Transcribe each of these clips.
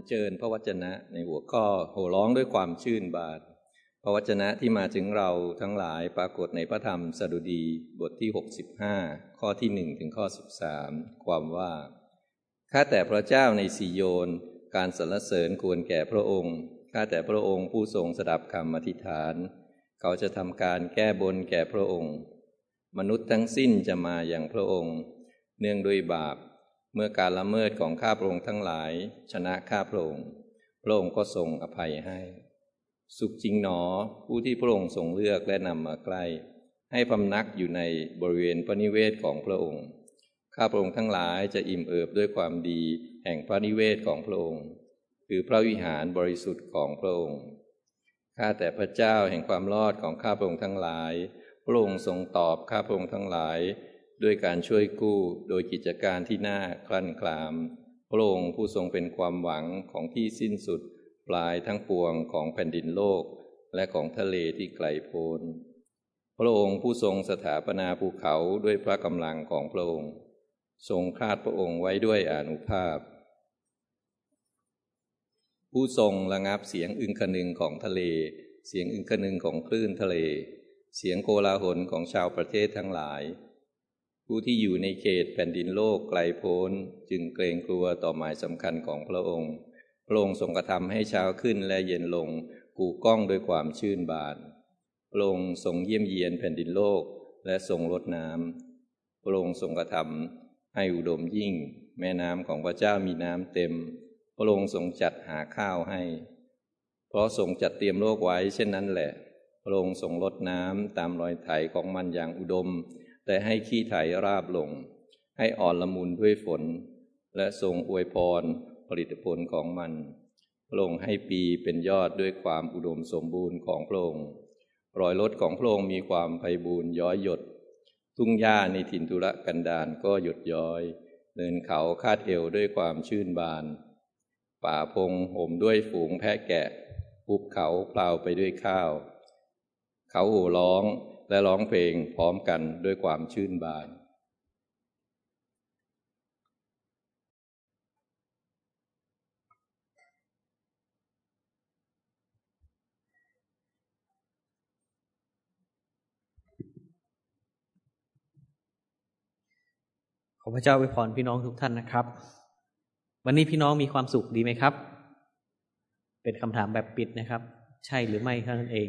อัญเชิญพระวจนะในหัวข้อโห่ร้องด้วยความชื่นบาน พระวจนะที่มาถึงเราทั้งหลายปรากฏในพระธรรมสดุดีบทที่ 65 ข้อที่หนึ่งถึงข้อ 13 ความว่า ข้าแต่พระเจ้าในสีโยน การสรรเสริญควรแก่พระองค์ ข้าแต่พระองค์ผู้ทรงสดับคำอธิษฐาน เขาจะทำการแก้บนแก่พระองค์ มนุษย์ทั้งสิ้นจะมาอย่างพระองค์ เนื่องด้วยบาป เมื่อการละเมิดของข้าพระองค์ทั้งหลาย ชนะข้าพระองค์พระองค์ก็ทรงอภัยให้ สุขจริงหนอผู้ที่พระองค์ทรงเลือกและนำมาใกล้ ให้พำนักอยู่ในบริเวณพระนิเวศของพระองค์ ข้าพระองค์ทั้งหลายจะอิ่มเอิบด้วยความดีแห่งพระนิเวศของพระองค์ คือพระวิหารบริสุทธิ์ของพระองค์ ข้าแต่พระเจ้าแห่งความรอดของข้าพระองค์ทั้งหลาย พระองค์ทรงตอบข้าพระองค์ทั้งหลาย ด้วยการช่วยกู้โดยกิจการที่น่าคลั่นคลาม พระองค์ผู้ทรงเป็นความหวังของที่สิ้นสุด ปลายทั้งปวงของแผ่นดินโลก และของทะเลที่ไกลโพ้น พระองค์ผู้ทรงสถาปนาภูเขาด้วยพระกำลังของพระองค์ ทรงคาดพระองค์ไว้ด้วยอนุภาพ ผู้ทรงระงับเสียงอึงคนึงของทะเล เสียงอึงคนึงของคลื่นทะเล เสียงโกลาหลของชาวประเทศทั้งหลาย ผู้ที่อยู่ในเขตแผ่นดินโลกไกลโพ้น จึงเกรงกลัวต่อหมายสำคัญของพระองค์ พระองค์ทรงกระทำให้เช้าขึ้นและเย็นลง กูก้องด้วยความชื่นบานพระองค์ทรงเยี่ยมเยียนแผ่นดินโลกและทรงลดน้ำพระองค์ทรงกระทำให้อุดมยิ่ง แม่น้ำของพระเจ้ามีน้ำเต็ม พระองค์ทรงจัดหาข้าวให้ เพราะทรงจัดเตรียมโลกไว้เช่นนั้นแหละ พระองค์ทรงลดน้ำตามรอยไถของมันอย่างอุดม แต่ให้ขี้ไถราบลง ให้อ่อนละมุนด้วยฝน และทรงอวยพรผลิตผลของมันพระองค์ให้ปีเป็นยอดด้วยความอุดมสมบูรณ์ของพระองค์รอยรถของพระองค์มีความไพบูรณ์ย้อยหยด ทุ่งหญ้าในถิ่นทุรกันดารก็หยดย้อย เนินเขาคาดเอวด้วยความชื่นบาน ป่าพงห่มด้วยฝูงแพะแกะภูเขาพลาวไปด้วยข้าว เขาโห่ร้อง และร้องเพลงพร้อมกันด้วยความชื่นบาน ขอพระเจ้าอวยพรพี่น้องทุกท่านนะครับ วันนี้พี่น้องมีความสุขดีไหมครับ เป็นคำถามแบบปิดนะครับ ใช่หรือไม่เท่านั้นเอง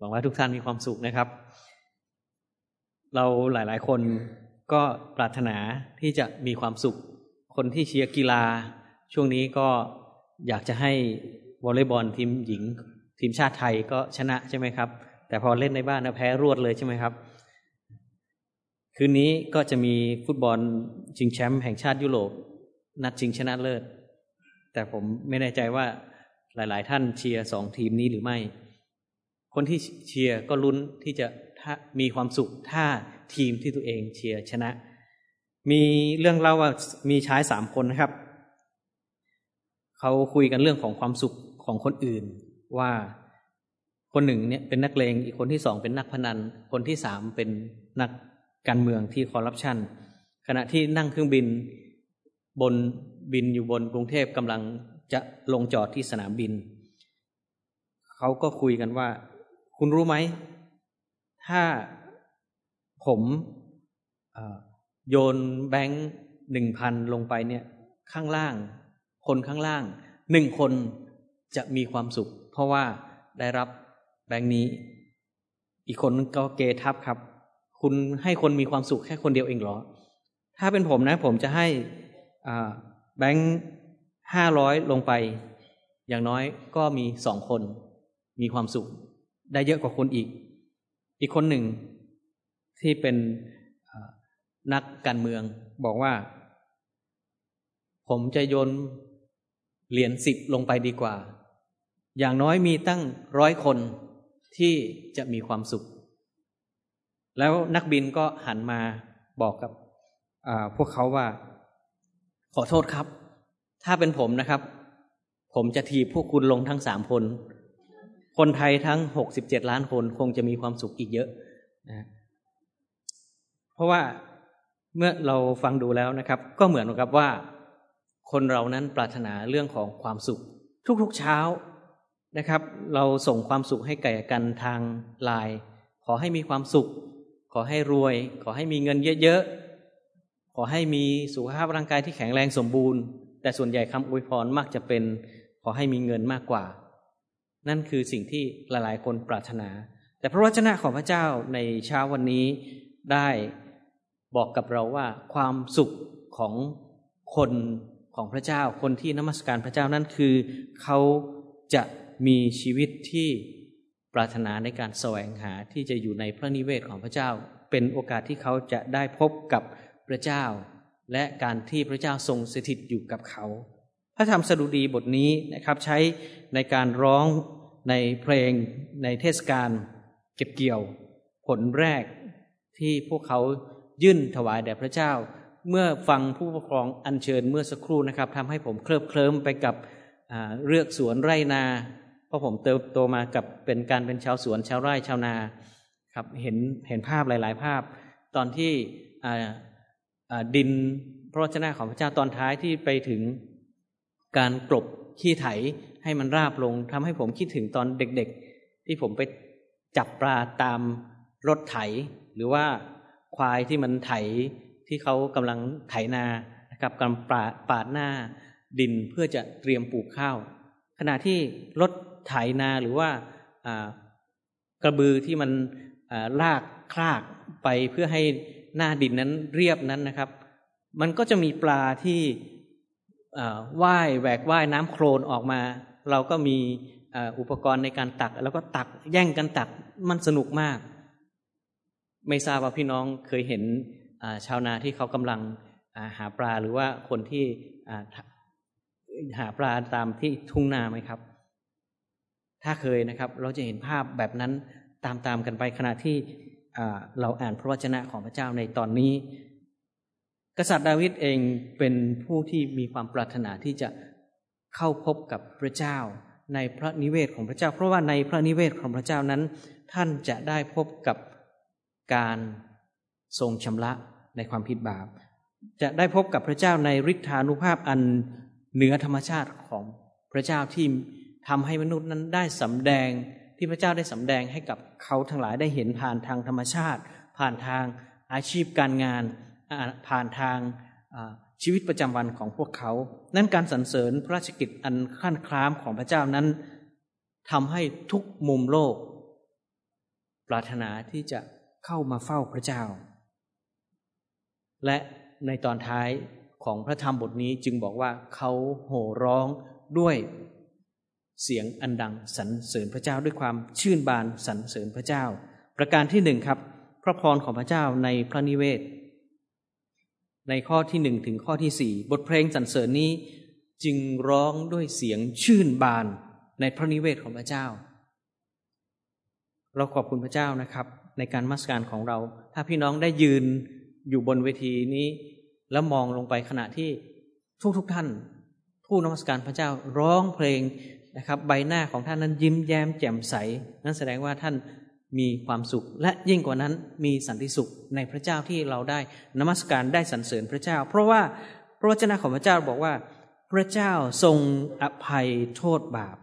หวังว่าทุกท่านมีความสุขนะครับ เราหลาย ๆ คนก็ปรารถนาที่จะมีความสุข คนที่เชียร์กีฬา ช่วงนี้ก็อยากจะให้วอลเลย์บอลทีมหญิง ทีมชาติไทยก็ชนะใช่ไหมครับ แต่พอเล่นในบ้านนะแพ้รวดเลยใช่ไหมครับ คืนนี้ก็จะมีฟุตบอลชิงแชมป์แห่งชาติยุโรปนัดชิงชนะเลิศ แต่ผมไม่แน่ใจว่าหลาย ๆ ท่านเชียร์สองทีมนี้หรือไม่ คนที่เชียร์ก็ลุ้นที่จะมีความสุขถ้าทีมที่ตัวเองเชียร์ชนะ มีเรื่องเล่าว่ามีชายสามคนนะครับ เขาคุยกันเรื่องของความสุขของคนอื่น ว่าคนหนึ่งเนี่ยเป็นนักเลงอีกคนที่สองเป็นนักพนัน คนที่สามเป็นนักการเมืองที่คอร์รัปชันขณะที่นั่งเครื่องบินบนบินอยู่บนกรุงเทพกำลังจะลงจอดที่สนามบิน เขาก็คุยกันว่า คุณรู้ไหม ถ้าผมโยนแบงค์หนึ่งพันลงไปเนี่ยข้างล่าง คนข้างล่างหนึ่งคนจะมีความสุข เพราะว่าได้รับแบงค์นี้ อีกคนก็เกทับครับ คุณให้คนมีความสุขแค่คนเดียวเองเหรอ ถ้าเป็นผมนะ ผมจะให้แบงค์ห้าร้อยลงไป อย่างน้อยก็มีสองคนมีความสุข ได้เยอะกว่าคนอีก อีกคนหนึ่งที่เป็นนักการเมืองบอกว่า ผมจะโยนเหรียญสิบลงไปดีกว่า อย่างน้อยมีตั้งร้อยคนที่จะมีความสุข แล้วนักบินก็หันมาบอกกับพวกเขาว่า ขอโทษครับ ถ้าเป็นผมนะครับ ผมจะทีพวกคุณลงทั้งสามคน คนไทยทั้งหกสิบเจ็ดล้านคนคงจะมีความสุขอีกเยอะนะเพราะว่าเมื่อเราฟังดูแล้วนะครับ ก็เหมือนกับว่า คนเรานั้นปรารถนาเรื่องของความสุข ทุกๆเช้านะครับ เราส่งความสุขให้แก่กันทางไลน์ขอให้มีความสุข ขอให้รวย ขอให้มีเงินเยอะๆขอให้มีสุขภาพร่างกายที่แข็งแรงสมบูรณ์ แต่ส่วนใหญ่คำอวยพรมักจะเป็น ขอให้มีเงินมากกว่า นั่นคือสิ่งที่หลายๆ คนปรารถนา แต่พระวจนะของพระเจ้าในเช้าวันนี้ได้บอกกับเราว่าความสุขของคนของพระเจ้า คนที่นมัสการพระเจ้านั่นคือ เขาจะมีชีวิตที่ปรารถนาในการแสวงหาที่จะอยู่ในพระนิเวศของพระเจ้า เป็นโอกาสที่เขาจะได้พบกับพระเจ้า และการที่พระเจ้าทรงสถิตอยู่กับเขา ระธรรมสดุดีบทนี้นะครับใช้ในการร้องในเพลงในเทศกาลเก็บเกี่ยวผลแรกที่พวกเขายื่นถวายแด่พระเจ้า เมื่อฟังผู้ปกครองอัญเชิญเมื่อสักครู่นะครับทำให้ผมเคลิบเคลิ้มไปกับเลือกสวนไร่นา เพราะผมเติบโตมากับเป็นการเป็นชาวสวนชาวไร่ชาวนาครับเห็นเห็นภาพหลาย ๆ ภาพ ตอนที่ดินพระวจนะของพระเจ้าตอนท้ายที่ไปถึง การกลบขี้ไถให้มันราบลงทำให้ผมคิดถึงตอนเด็กๆ ที่ผมไปจับปลาตามรถไถ หรือว่าควายที่มันไถที่เขากำลังไถนานะครับกำลังปาปาดหน้าดินเพื่อจะเตรียมปลูกข้าว ขณะที่รถไถนาหรือว่ากระบือที่มันลากคลากไปเพื่อให้หน้าดินนั้นเรียบนั้นนะครับ มันก็จะมีปลาที่ ว่ายแหวกว่ายน้ำโครนออกมา เราก็มีอุปกรณ์ในการตัก แล้วก็ตักแย่งกันตักมันสนุกมาก ไม่ทราบว่าพี่น้องเคยเห็นชาวนาที่เขากำลังหาปลาหรือว่าคนที่หาปลาตามที่ทุ่งนาไหมครับ ถ้าเคยนะครับ เราจะเห็นภาพแบบนั้นตามๆกันไปขณะที่เราอ่านพระวจนะของพระเจ้าในตอนนี้ กษัตริย์ดาวิดเองเป็นผู้ที่มีความปรารถนาที่จะเข้าพบกับพระเจ้า ในพระนิเวศของพระเจ้า เพราะว่าในพระนิเวศของพระเจ้านั้น ท่านจะได้พบกับการทรงชำระในความผิดบาป จะได้พบกับพระเจ้าในฤทธานุภาพอันเหนือธรรมชาติของพระเจ้าที่ทำให้มนุษย์นั้นได้สำแดงที่พระเจ้าได้สำแดงให้กับเขาทั้งหลายได้เห็นผ่านทางธรรมชาติ ผ่านทางอาชีพการงาน ผ่านทางชีวิตประจำวันของพวกเขา นั้นการสรรเสริญพระราชกิจอันขั้นครามของพระเจ้านั้นทำให้ทุกมุมโลก ปรารถนาที่จะเข้ามาเฝ้าพระเจ้า และในตอนท้ายของพระธรรมบทนี้จึงบอกว่าเขาโห่ร้องด้วยเสียงอันดังสรรเสริญพระเจ้าด้วยความชื่นบานสรรเสริญพระเจ้า ประการที่หนึ่งครับ พระพรของพระเจ้าในพระนิเวศ ในข้อที่หนึ่งถึงข้อที่สี่บทเพลงสรรเสริญนี้จึงร้องด้วยเสียงชื่นบานในพระนิเวศของพระเจ้า เราขอบคุณพระเจ้านะครับ ในการมัสการของเรา ถ้าพี่น้องได้ยืนอยู่บนเวทีนี้ แล้วมองลงไปขณะที่ทุกทุกท่าน ผู้นมัสการพระเจ้าร้องเพลงนะครับ ใบหน้าของท่านนั้นยิ้มแย้มแจ่มใส นั่นแสดงว่าท่าน มีความสุขและยิ่งกว่านั้นมีสันติสุขในพระเจ้าที่เราได้นมัสการได้สรรเสริญพระเจ้า เพราะว่าพระวจนะของพระเจ้าบอกว่า พระเจ้าทรงอภัยโทษบาป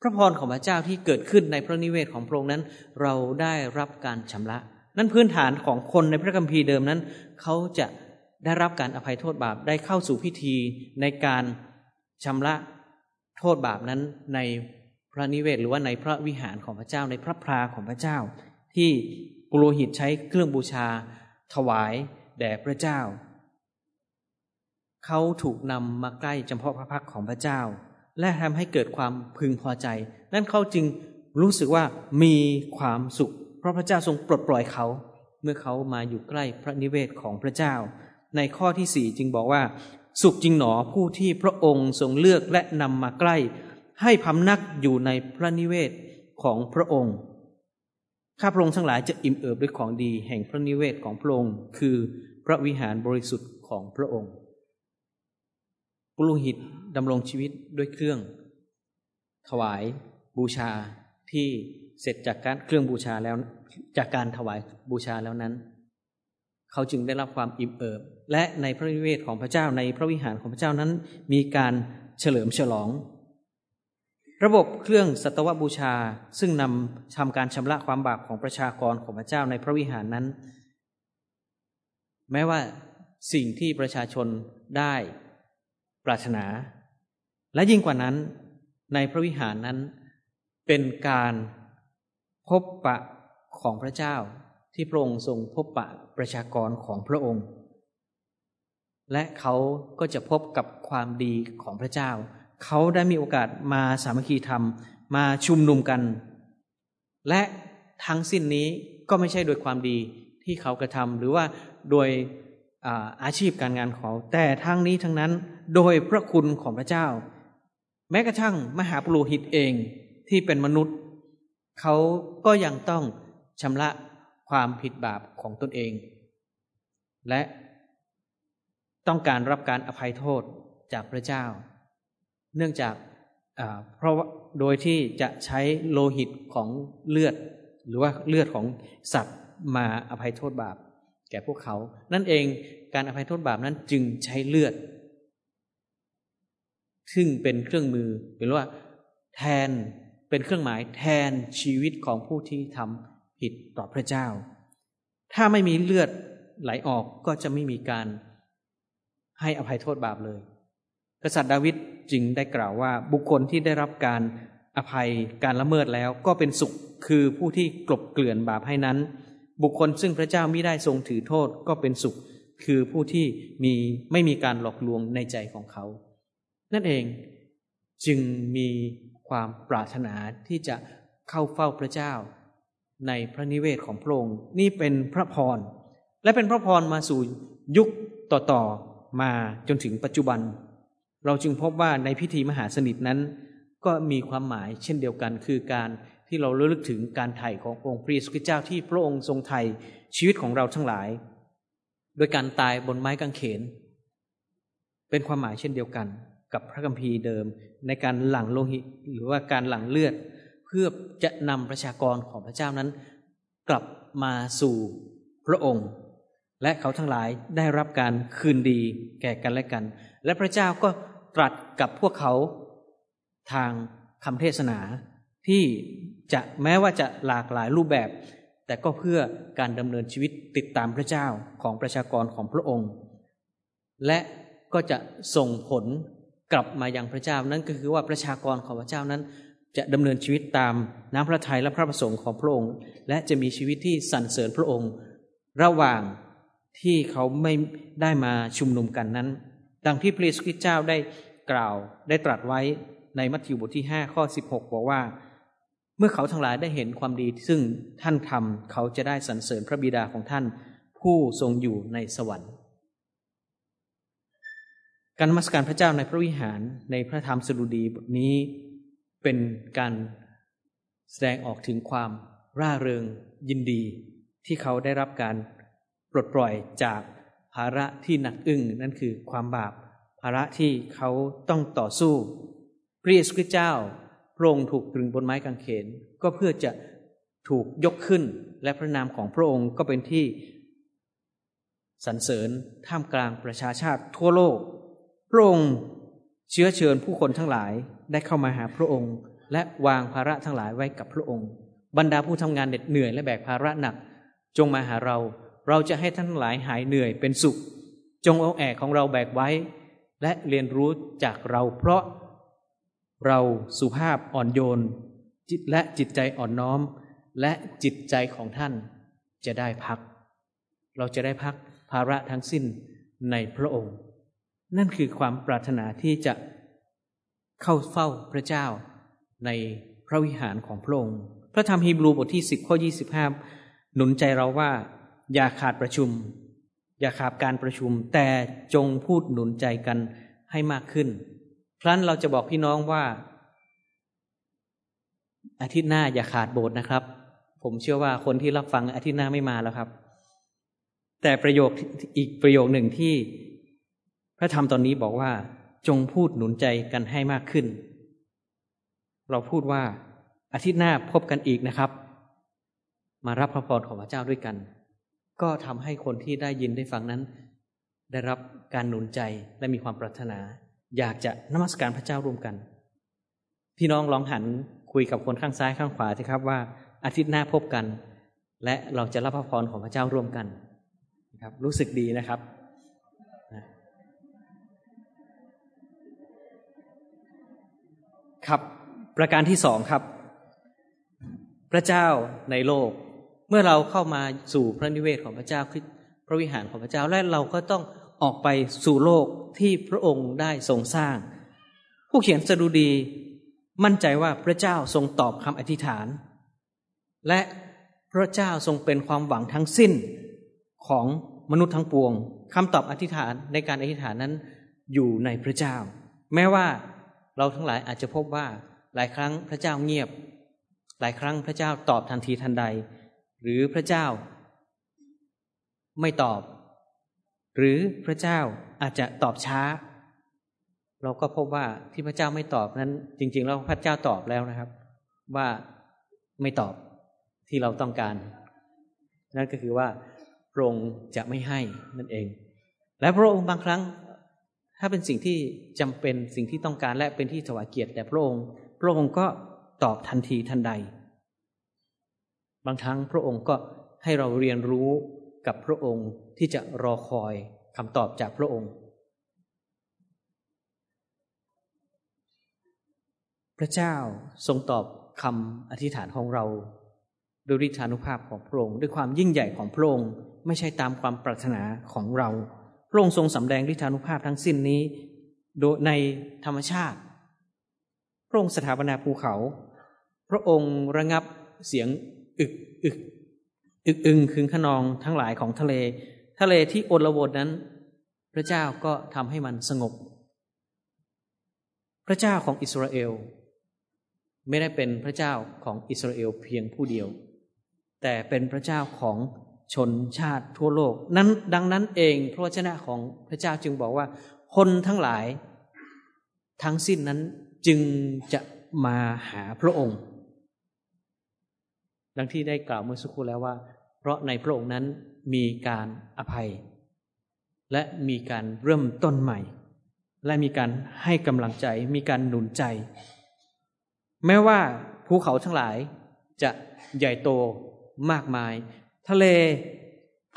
พระพรของพระเจ้าที่เกิดขึ้นในพระนิเวศของพระองค์นั้น เราได้รับการชำระ นั่นพื้นฐานของคนในพระคัมภีร์เดิมนั้น เขาจะได้รับการอภัยโทษบาปได้เข้าสู่พิธีในการชำระโทษบาปนั้นใน พระนิเวศหรือว่าในพระวิหารของพระเจ้าในพระพราของพระเจ้า ที่ปุโรหิตใช้เครื่องบูชา ถวายแด่พระเจ้า เขาถูกนำมาใกล้จำเพาะพระพักของพระเจ้า และทำให้เกิดความพึงพอใจ นั่นเขาจึงรู้สึกว่ามีความสุข เพราะพระเจ้าทรงปลดปล่อยเขา เมื่อเขามาอยู่ใกล้พระนิเวศของพระเจ้า ในข้อที่สี่จึงบอกว่า สุขจริงหนอผู้ที่พระองค์ทรงเลือกและนำมาใกล้ ให้พำนักอยู่ในพระนิเวศของพระองค์ ข้าพระองค์ทั้งหลายจะอิ่มเอิบด้วยของดีแห่งพระนิเวศของพระองค์ คือพระวิหารบริสุทธิ์ของพระองค์ ปุโรหิตดำรงชีวิตด้วยเครื่อง ถวายบูชาที่เสร็จจากการเครื่องบูชาแล้วจากการถวายบูชาแล้วนั้น เขาจึงได้รับความอิ่มเอิบ และในพระวิเวทของพระเจ้าในพระวิหารของพระเจ้านั้น มีการเฉลิมฉลอง ระบบเครื่องสัตวบูชาซึ่งนำทำการชำระความบาปของประชากรของพระเจ้าในพระวิหารนั้น แม้ว่าสิ่งที่ประชาชนได้ปรารถนา และยิ่งกว่านั้นในพระวิหารนั้นเป็นการพบปะของพระเจ้าที่พระองค์ทรงพบปะประชากรของพระองค์ และเขาก็จะพบกับความดีของพระเจ้า เขาได้มีโอกาสมาสามัคคีธรรม มาชุมนุมกัน และทั้งสิ้นนี้ก็ไม่ใช่โดยความดีที่เขากระทำหรือว่าโดยอาอาชีพการงานของแต่ทั้งนี้ทั้งนั้นโดยพระคุณของพระเจ้า แม้กระทั่งมหาปุโรหิตเองที่เป็นมนุษย์ เขาก็ยังต้องชำระความผิดบาปของตนเอง และต้องการรับการอภัยโทษจากพระเจ้า เนื่องจากเพราะโดยที่จะใช้โลหิตของเลือด หรือว่าเลือดของสัตว์มาอภัยโทษบาป แก่พวกเขา นั่นเองการอภัยโทษบาปนั้นจึงใช้เลือด ซึ่งเป็นเครื่องมือหรือว่าแทนเป็นเครื่องหมายแทนชีวิตของผู้ที่ทำผิดต่อพระเจ้า ถ้าไม่มีเลือดไหลออกก็จะไม่มีการให้อภัยโทษบาปเลย กษัตริย์ดาวิดจึงได้กล่าวว่าบุคคลที่ได้รับการอภัยการละเมิดแล้วก็เป็นสุขคือผู้ที่กลบเกลื่อนบาปให้นั้น บุคคลซึ่งพระเจ้าไม่ได้ทรงถือโทษก็เป็นสุข คือผู้ที่มีไม่มีการหลอกลวงในใจของเขา นั่นเองจึงมีความปรารถนาที่จะเข้าเฝ้าพระเจ้า ในพระนิเวศของพระองค์นี่เป็นพระพรและเป็นพระพรมาสู่ยุคต่อๆมาจนถึงปัจจุบัน เราจึงพบว่าในพิธีมหาสนิทนั้น ก็มีความหมายเช่นเดียวกัน คือการที่เราระลึกถึงการไถ่ขององค์พระเยซูคริสต์เจ้าที่พระองค์ทรงไถ่ชีวิตของเราทั้งหลาย โดยการตายบนไม้กางเขน เป็นความหมายเช่นเดียวกันกับพระคัมภีร์เดิมในการหลั่งโลหิตหรือว่าการหลั่งเลือด เพื่อจะนำประชากรของพระเจ้านั้น กลับมาสู่พระองค์ และเขาทั้งหลายได้รับการคืนดีแก่กันและกัน และพระเจ้าก็ ตรัสกับพวกเขาทางคำเทศนาที่จะแม้ว่าจะหลากหลายรูปแบบ แต่ก็เพื่อการดำเนินชีวิตติดตามพระเจ้าของประชากรของพระองค์ และก็จะส่งผลกลับมายังพระเจ้านั้นก็คือว่าประชากรของพระเจ้านั้น จะดำเนินชีวิตตามน้ำพระทัยและพระประสงค์ของพระองค์ และจะมีชีวิตที่สรรเสริญพระองค์ ระหว่างที่เขาไม่ได้มาชุมนุมกันนั้น ดังที่พระเยซูคริสต์เจ้าได้กล่าวได้ตรัสไว้ในมัทธิวบทที่5ข้อ16บอกว่า เมื่อเขาทั้งหลายได้เห็นความดีซึ่งท่านทำเขาจะได้สรรเสริญพระบิดาของท่าน ผู้ทรงอยู่ในสวรรค์ การมัสการพระเจ้าในพระวิหารในพระธรรมสดุดีบทนี้เป็นการแสดงออกถึงความร่าเริงยินดีที่เขาได้รับการปลดปล่อยจาก ภาระที่หนักอึ้งนั่นคือความบาป ภาระที่เขาต้องต่อสู้พระเยซูคริสต์เจ้าพระองค์ถูกตรึงบนไม้กางเขน ก็เพื่อจะถูกยกขึ้นและพระนามของพระองค์ก็เป็นที่สรรเสริญท่ามกลางประชาชาติทั่วโลก พระองค์เชื้อเชิญผู้คนทั้งหลายได้เข้ามาหาพระองค์ และวางภาระทั้งหลายไว้กับพระองค์ บรรดาผู้ทำงานเหน็ดเหนื่อยและแบกภาระหนัก จงมาหาเรา เราจะให้ท่านหลายหายเหนื่อยเป็นสุข จงเอาแอกของเราแบกไว้ และเรียนรู้จากเราเพราะเราสุภาพอ่อนโยน จิตและจิตใจอ่อนน้อม และจิตใจของท่านจะได้พัก เราจะได้พักภาระทั้งสิ้นในพระองค์ นั่นคือความปรารถนาที่จะเข้าเฝ้าพระเจ้าในพระวิหารของพระองค์ พระธรรมฮีบรูบทที่สิบข้อยี่สิบห้าหนุนใจเราว่า อย่าขาดประชุม อย่าขาดการประชุม แต่จงพูดหนุนใจกันให้มากขึ้น ครั้นเราจะบอกพี่น้องว่า อาทิตย์หน้าอย่าขาดโบสถ์นะครับ ผมเชื่อว่าคนที่รับฟังอาทิตย์หน้าไม่มาแล้วครับ แต่ประโยคอีกประโยคหนึ่งที่พระธรรมตอนนี้บอกว่า จงพูดหนุนใจกันให้มากขึ้น เราพูดว่าอาทิตย์หน้าพบกันอีกนะครับ มารับพระพรของพระเจ้าด้วยกัน ก็ทำให้คนที่ได้ยินได้ฟังนั้น ได้รับการหนุนใจและมีความปรารถนา อยากจะนมัสการพระเจ้าร่วมกัน พี่น้องลองหันคุยกับคนข้างซ้ายข้างขวาสิครับว่า อาทิตย์หน้าพบกัน และเราจะรับพระพรของพระเจ้าร่วมกันครับรู้สึกดีนะครับครับ ประการที่สองครับ พระเจ้าในโลก มื่อเราเข้ามาสู่พระนิเวศของพระเจ้าคือพระวิหารของพระเจ้าและเราก็ต้องออกไปสู่โลกที่พระองค์ได้ทรงสร้าง ผู้เขียนสดุดีมั่นใจว่าพระเจ้าทรงตอบคำอธิษฐาน และพระเจ้าทรงเป็นความหวังทั้งสิ้นของมนุษย์ทั้งปวงคำตอบอธิษฐานในการอธิษฐานนั้นอยู่ในพระเจ้า แม้ว่าเราทั้งหลายอาจจะพบว่าหลายครั้งพระเจ้าเงียบ หลายครั้งพระเจ้าตอบทันทีทันใด หรือพระเจ้า ไม่ตอบ หรือพระเจ้าอาจจะตอบช้า เราก็พบว่าที่พระเจ้าไม่ตอบนั้น จริง ๆ แล้วพระเจ้าตอบแล้วนะครับ ว่าไม่ตอบที่เราต้องการ นั่นก็คือว่าพระองค์จะไม่ให้นั่นเอง และพระองค์บางครั้ง ถ้าเป็นสิ่งที่จำเป็นสิ่งที่ต้องการและเป็นที่ถวายเกียรติแด่พระองค์ พระองค์ก็ตอบทันทีทันใด บางครั้งพระองค์ก็ให้เราเรียนรู้กับพระองค์ที่จะรอคอยคำตอบจากพระองค์ พระเจ้าทรงตอบคำอธิษฐานของเราด้วยฤทธานุภาพของพระองค์ด้วยความยิ่งใหญ่ของพระองค์ไม่ใช่ตามความปรารถนาของเรา พระองค์ทรงสำแดงฤทธานุภาพทั้งสิ้นนี้ โดยในธรรมชาติ พระองค์สถาปนาภูเขา พระองค์ระงับเสียง อึกอึกอึกอึงคืนขนองทั้งหลายของทะเล ทะเลที่โอลวนนั้น พระเจ้าก็ทำให้มันสงบ พระเจ้าของอิสราเอล ไม่ได้เป็นพระเจ้าของอิสราเอลเพียงผู้เดียว แต่เป็นพระเจ้าของชนชาติทั่วโลก นั้นดังนั้นเองพระวจนะของพระเจ้าจึงบอกว่า คนทั้งหลาย ทั้งสิ้นนั้นจึงจะมาหาพระองค์ ดังที่ได้กล่าวเมื่อสักครู่แล้วว่า เพราะในพระองค์นั้นมีการอภัย และมีการเริ่มต้นใหม่ และมีการให้กำลังใจ มีการหนุนใจ แม้ว่าภูเขาทั้งหลายจะใหญ่โตมากมาย ทะเล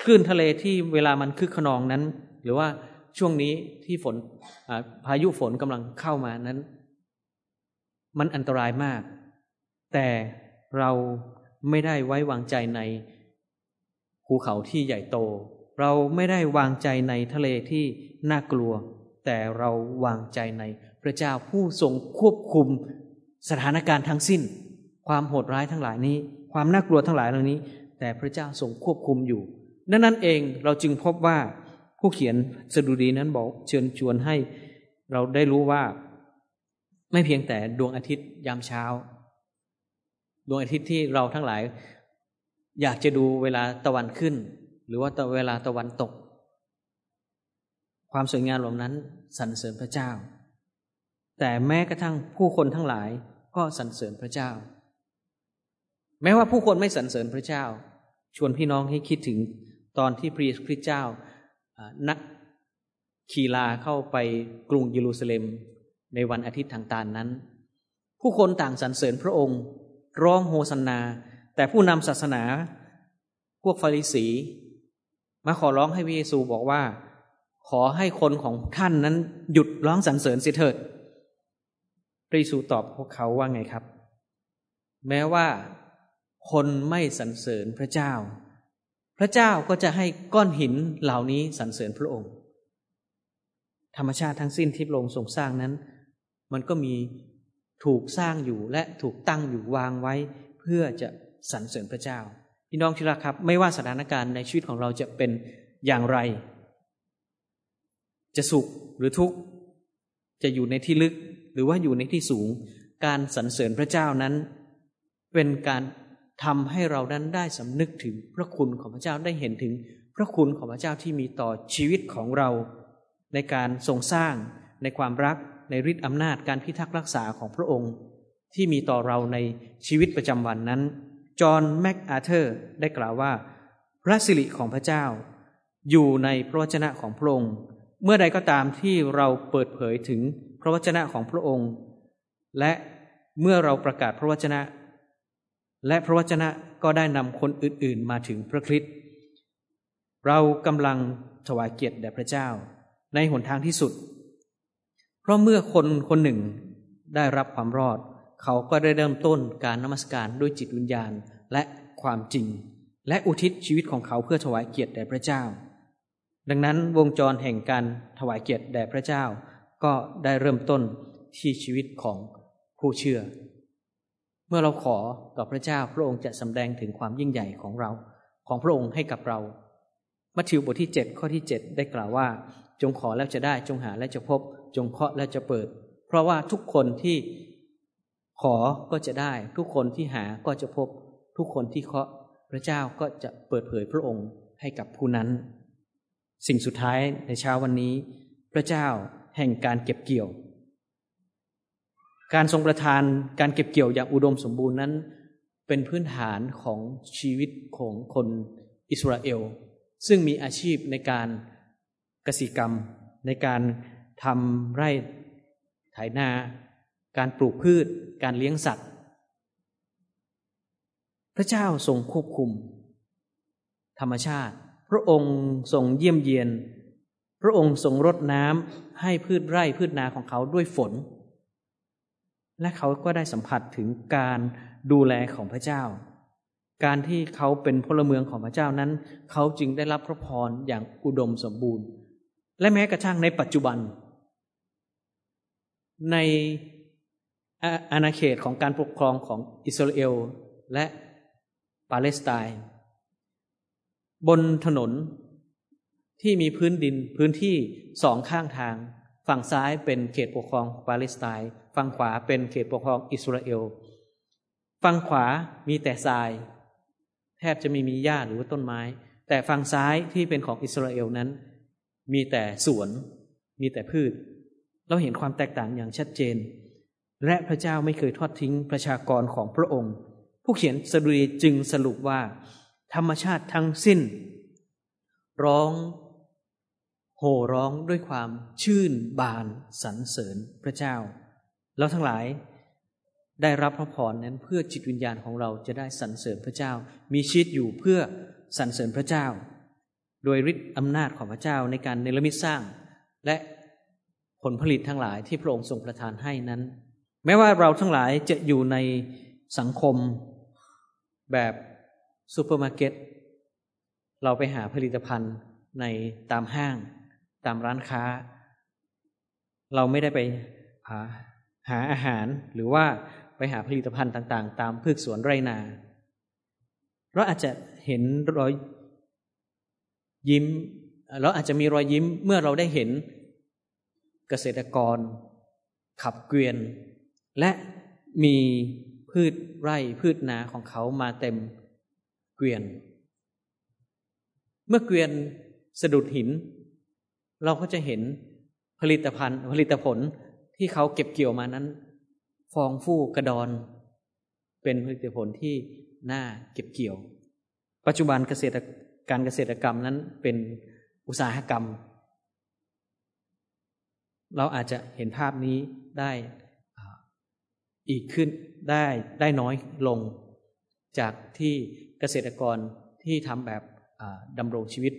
คลื่นทะเลที่เวลามันคึกขนองนั้น หรือว่าช่วงนี้ที่ฝนพายุฝนกำลังเข้ามานั้น มันอันตรายมาก แต่เรา ไม่ได้ไว้วางใจในภูเขาที่ใหญ่โต เราไม่ได้วางใจในทะเลที่น่ากลัว แต่เราวางใจในพระเจ้าผู้ทรงควบคุมสถานการณ์ทั้งสิ้น ความโหดร้ายทั้งหลายนี้ ความน่ากลัวทั้งหลายเหล่านี้ แต่พระเจ้าทรงควบคุมอยู่นั้นนั้นเองเราจึงพบว่าผู้เขียนสดุดีนั้นบอกเชิญชวนให้ เราได้รู้ว่า ไม่เพียงแต่ดวงอาทิตย์ยามเช้า ดวงอาทิตย์ที่เราทั้งหลาย อยากจะดูเวลาตะวันขึ้น หรือว่าเวลาตะวันตก ความสวยงามเหล่านั้นสรรเสริญพระเจ้า แต่แม้กระทั่งผู้คนทั้งหลายก็สรรเสริญพระเจ้า แม้ว่าผู้คนไม่สรรเสริญพระเจ้า ชวนพี่น้องให้คิดถึงตอนที่พระเยซูคริสต์เจ้านักขีลาเข้าไปกรุงเยรูซาเล็มในวันอาทิตย์ทางตานนั้น ผู้คนต่างสรรเสริญพระองค์ ร้องโฮสันนา แต่ผู้นำศาสนา พวกฟาริสี มาขอร้องให้พระเยซูบอกว่า ขอให้คนของท่านนั้นหยุดร้องสรรเสริญเสียเถิดพระเยซูตอบพวกเขาว่าไงครับ แม้ว่าคนไม่สรรเสริญพระเจ้า พระเจ้าก็จะให้ก้อนหินเหล่านี้สรรเสริญพระองค์ ธรรมชาติทั้งสิ้นที่พระองค์ทรงสร้างนั้น มันก็มี ถูกสร้างอยู่และถูกตั้งอยู่วางไว้ เพื่อจะสรรเสริญพระเจ้า พี่น้องที่รักครับ ไม่ว่าสถานการณ์ในชีวิตของเราจะเป็นอย่างไร จะสุขหรือทุกข์จะอยู่ในที่ลึกหรือว่าอยู่ในที่สูง การสรรเสริญพระเจ้านั้น เป็นการทำให้เรานั้นได้สำนึกถึงพระคุณของพระเจ้าได้เห็นถึง พระคุณของพระเจ้าที่มีต่อชีวิตของเรา ในการทรงสร้างในความรัก ในฤทธิอำนาจการพิทักษ์รักษาของพระองค์ ที่มีต่อเราในชีวิตประจำวันนั้น จอห์นแมคอาเธอร์ได้กล่าวว่าพพระสิริของพระเจ้า อยู่ในพระวจนะของพระองค์ เมื่อใดก็ตามที่เราเปิดเผยถึงพระวจนะของพระองค์ และเมื่อเราประกาศพระวจนะ และพระวจนะก็ได้นำคนอื่นๆ มาถึงพระคริสต์เรากำลังถวายเกียรติแด่พระเจ้า ในหนทางที่สุด เพราะเมื่อคนคนหนึ่งได้รับความรอด เขาก็ได้เริ่มต้นการนมัสการด้วยจิตวิญญาณและความจริง และอุทิศชีวิตของเขาเพื่อถวายเกียรติแด่พระเจ้า ดังนั้นวงจรแห่งการถวายเกียรติแด่พระเจ้า ก็ได้เริ่มต้นที่ชีวิตของผู้เชื่อ เมื่อเราขอต่อพระเจ้าพระองค์จะสำแดงถึงความยิ่งใหญ่ของเรา ของพระองค์ให้กับเรา มัทธิวบทที่ 7 ข้อที่ 7 ได้กล่าวว่า จงขอแล้วจะได้จงหาและจะพบ จงเคาะแล้วจะเปิด เพราะว่าทุกคนที่ขอก็จะได้ ทุกคนที่หาก็จะพบ ทุกคนที่เคาะพระเจ้าก็จะเปิดเผยพระองค์ให้กับผู้นั้น สิ่งสุดท้ายในเช้าวันนี้ พระเจ้าแห่งการเก็บเกี่ยว การทรงประทานการเก็บเกี่ยวอย่างอุดมสมบูรณ์นั้น เป็นพื้นฐานของชีวิตของคนอิสราเอล ซึ่งมีอาชีพในการเกษตรกรรมในการ ทำไร่ไถนา การปลูกพืช การเลี้ยงสัตว์ พระเจ้าทรงควบคุม ธรรมชาติ พระองค์ทรงเยี่ยมเยียน พระองค์ทรงรดน้ำให้พืชไร่พืชนาของเขาด้วยฝน และเขาก็ได้สัมผัสถึงการดูแลของพระเจ้า การที่เขาเป็นพลเมืองของพระเจ้านั้น เขาจึงได้รับพระพรอย่างอุดมสมบูรณ์ และแม้กระทั่งในปัจจุบัน ในอาณาเขตของการปกครองของอิสราเอลและปาเลสไตน์บนถนนที่มีพื้นดินพื้นที่สองข้างทาง ฝั่งซ้ายเป็นเขตปกครองปาเลสไตน์ฝั่งขวาเป็นเขตปกครองอิสราเอลฝั่งขวามีแต่ทราย แทบจะไม่มีหญ้าหรือว่าต้นไม้ แต่ฝั่งซ้ายที่เป็นของอิสราเอลนั้น มีแต่สวน มีแต่พืช เราเห็นความแตกต่างอย่างชัดเจน และพระเจ้าไม่เคยทอดทิ้งประชากรของพระองค์ ผู้เขียนสดุดีจึงสรุปว่า ธรรมชาติทั้งสิ้น ร้อง โห่ร้องด้วยความชื่นบานสรรเสริญพระเจ้าแล้วทั้งหลายได้รับพระพรนั้นเพื่อจิตวิญญาณของเราจะได้สรรเสริญพระเจ้า มีชีวิตอยู่เพื่อสรรเสริญพระเจ้า โดยฤทธิ์อำนาจของพระเจ้าในการเนรมิตสร้าง และ ผลผลิตทั้งหลายที่พระองค์ทรงประทานให้นั้น แม้ว่าเราทั้งหลายจะอยู่ในสังคมแบบซูเปอร์มาร์เก็ตเราไปหาผลิตภัณฑ์ในตามห้าง ตามร้านค้า เราไม่ได้ไปหาหาอาหารหรือว่าไปหาผลิตภัณฑ์ต่าง ๆ ตามพืชสวนไรนา เราอาจจะเห็นรอยยิ้ม เราอาจจะมีรอยยิ้มเมื่อเราได้เห็น เกษตรกร ขับเกวียน และมีพืชไร่พืชนาของเขามาเต็มเกวียน เมื่อเกวียนสะดุดหิน เราก็จะเห็นผลิตภัณฑ์ผลิตผลที่เขาเก็บเกี่ยวมานั้น ฟองฟู่กระดอน เป็นผลิตผลที่น่าเก็บเกี่ยว ปัจจุบันเกษตรการเกษตรกรรมนั้นเป็นอุตสาหกรรม เราอาจจะเห็นภาพนี้ได้อีกขึ้นได้ได้น้อยลง จากที่เกษตรกรที่ทำแบบดำรงชีวิต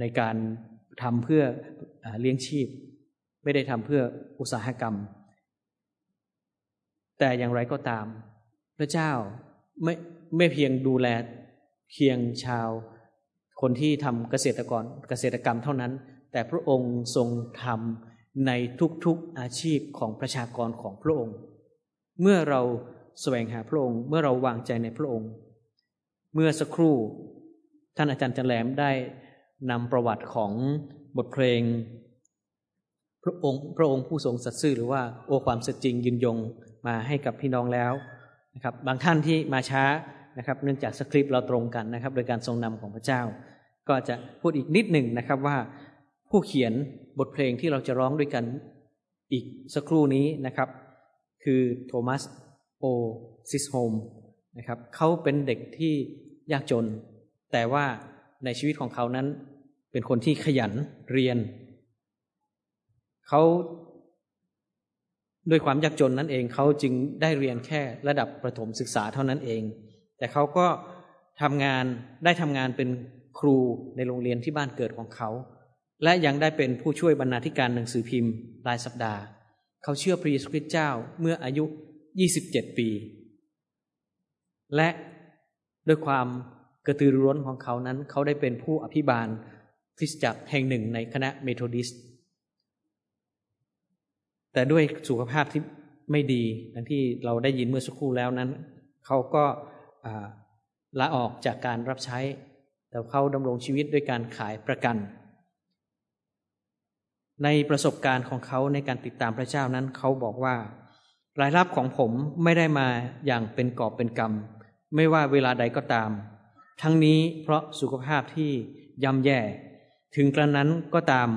ในการทำเพื่อเลี้ยงชีพ ไม่ได้ทำเพื่ออุตสาหกรรม แต่อย่างไรก็ตาม พระเจ้าไม่ไม่เพียงดูแลเพียงชาวคนที่ทำเกษตรกรเกษตรกรรมเท่านั้น แต่พระองค์ทรงทำในทุกๆอาชีพของประชากรของพระองค์ เมื่อเราแสวงหาพระองค์ เมื่อเราวางใจในพระองค์ เมื่อสักครู่ ท่านอาจารย์จันแหลมได้นำประวัติของบทเพลง พระองค์พระองค์ผู้ทรงสัตย์ซื่อหรือว่าโอความสัจจริงยืนยงมาให้กับพี่น้องแล้วนะครับบางท่านที่มาช้านะครับเนื่องจากสคริปต์เราตรงกันนะครับ โดยการทรงนำของพระเจ้า ก็จะพูดอีกนิดหนึ่งนะครับว่า ผู้เขียนบทเพลงที่เราจะร้องด้วยกันอีกสักครู่นี้นะครับ คือโทมัสโอ ชิสโฮล์มนะครับเขาเป็นเด็กที่ยากจน แต่ว่าในชีวิตของเขานั้นเป็นคนที่ขยันเรียน เขาด้วยความยากจนนั่นเองเขาจึงได้เรียนแค่ระดับประถมศึกษาเท่านั้นเอง แต่เขาก็ทำงานได้ทำงานเป็นครูในโรงเรียนที่บ้านเกิดของเขา และยังได้เป็นผู้ช่วยบรรณาธิการหนังสือพิมพ์รายสัปดาห์ เขาเชื่อพระเยซูคริสต์เจ้าเมื่ออายุ 27 ปี และด้วยความกระตือรือร้นของเขานั้น เขาได้เป็นผู้อภิบาลคริสตจักรแห่งหนึ่งในคณะเมโทดิสต์แต่ด้วยสุขภาพที่ไม่ดีดังที่เราได้ยินเมื่อสักครู่แล้วนั้น เขาก็ลาออกจากการรับใช้ แต่เขาดำรงชีวิตด้วยการขายประกัน ในประสบการณ์ของเขาในการติดตามพระเจ้านั้นเขาบอกว่า รายรับของผมไม่ได้มาอย่างเป็นกอบเป็นกรรม ไม่ว่าเวลาใดก็ตาม ทั้งนี้เพราะสุขภาพที่ย่ำแย่ ถึงกระนั้นก็ตาม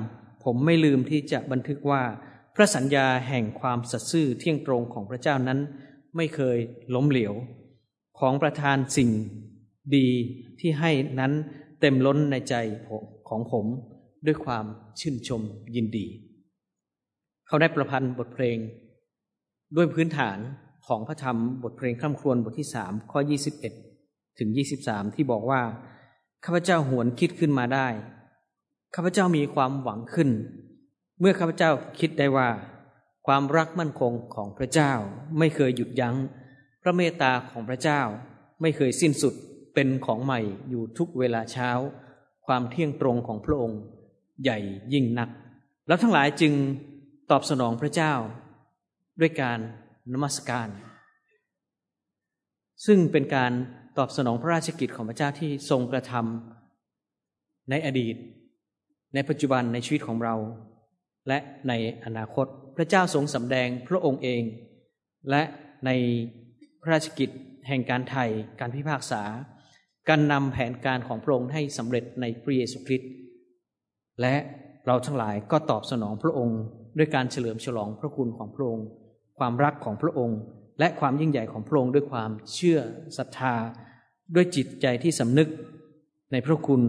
ผมไม่ลืมที่จะบันทึกว่า พระสัญญาแห่งความสัตย์ซื่อเที่ยงตรงของพระเจ้านั้น ไม่เคยล้มเหลว ของประทานสิ่งดีที่ให้นั้นเต็มล้นในใจของผม ด้วยความชื่นชมยินดี เขาได้ประพันธ์บทเพลง ด้วยพื้นฐานของพระธรรมบทเพลงคร่ำครวญบทที่สามข้อยี่สิบเอ็ดถึงยี่สิบสามที่บอกว่า ข้าพเจ้าหวนคิดขึ้นมาได้ ข้าพเจ้ามีความหวังขึ้น เมื่อข้าพเจ้าคิดได้ว่า ความรักมั่นคงของพระเจ้าไม่เคยหยุดยัง้ง พระเมตตาของพระเจ้าไม่เคยสิ้นสุดเป็นของใหม่อยู่ทุกเวลาเช้า ความเที่ยงตรงของพระองค์ ใหญ่ยิ่งนัก แล้วทั้งหลายจึงตอบสนองพระเจ้า ด้วยการนมัสการ ซึ่งเป็นการตอบสนองพระราชกิจของพระเจ้าที่ทรงกระทำในอดีต ในปัจจุบันในชีวิตของเรา และในอนาคตพระเจ้าทรงสำแดงพระองค์เอง และในพระราชกิจแห่งการไถ่การพิพากษา การนำแผนการของพระองค์ให้สำเร็จในพระเยซูคริสต์ และเราทั้งหลายก็ตอบสนองพระองค์ ด้วยการเฉลิมฉลองพระคุณของพระองค์ ความรักของพระองค์ และความยิ่งใหญ่ของพระองค์ด้วยความเชื่อศรัทธา ด้วยจิตใจที่สำนึกในพระคุณ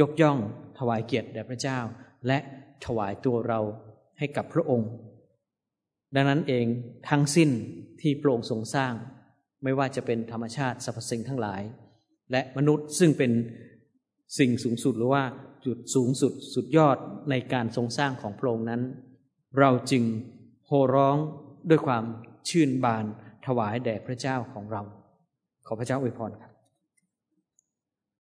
ยกย่อง ถวายเกียรติแด่พระเจ้า และถวายตัวเราให้กับพระองค์ ดังนั้นเองทั้งสิ้นที่พระองค์ทรงสร้าง ไม่ว่าจะเป็นธรรมชาติสรรพสิ่งทั้งหลาย และมนุษย์ซึ่งเป็นสิ่งสูงสุดหรือว่า จุดสูงสุดสุดยอดในการทรงสร้างของพระองค์นั้น เราจึงโห่ร้องด้วยความชื่นบานถวายแด่พระเจ้าของเรา ขอพระเจ้าอวยพรครับ